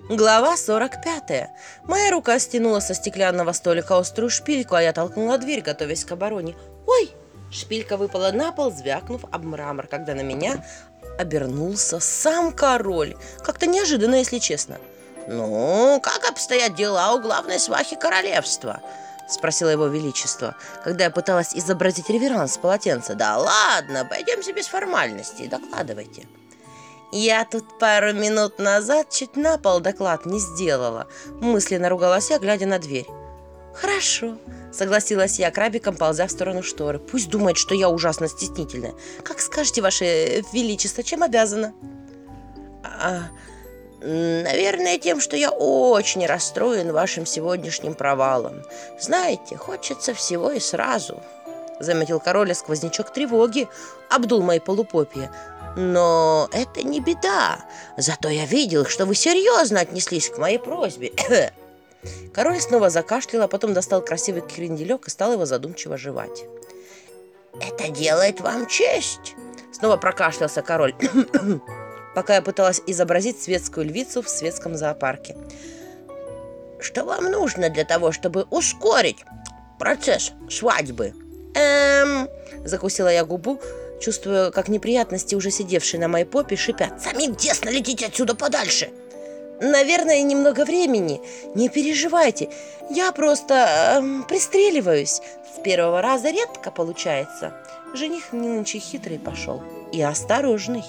Глава 45. Моя рука стянула со стеклянного столика острую шпильку, а я толкнула дверь, готовясь к обороне. «Ой!» Шпилька выпала на пол, звякнув об мрамор, когда на меня обернулся сам король. Как-то неожиданно, если честно. «Ну, как обстоят дела у главной свахи королевства?» Спросила его величество, когда я пыталась изобразить реверанс полотенца. «Да ладно, пойдемте без формальностей, докладывайте». «Я тут пару минут назад чуть на пол доклад не сделала», мысленно ругалась я, глядя на дверь. «Хорошо», — согласилась я, крабиком ползя в сторону шторы. «Пусть думает, что я ужасно стеснительная. Как скажете, ваше величество, чем обязана?» а, «Наверное, тем, что я очень расстроен вашим сегодняшним провалом. Знаете, хочется всего и сразу», — заметил король, сквознячок тревоги обдул мои полупопии. Но это не беда. Зато я видел, что вы серьезно отнеслись к моей просьбе. Король снова закашлял, а потом достал красивый кренделек и стал его задумчиво жевать. «Это делает вам честь!» Снова прокашлялся король, пока я пыталась изобразить светскую львицу в светском зоопарке. «Что вам нужно для того, чтобы ускорить процесс свадьбы?» «Эм...» — закусила я губу, Чувствую, как неприятности, уже сидевшие на моей попе, шипят. «Самим тесно летите отсюда подальше!» «Наверное, немного времени. Не переживайте. Я просто э, пристреливаюсь. С первого раза редко получается. Жених нынче хитрый пошел. И осторожный».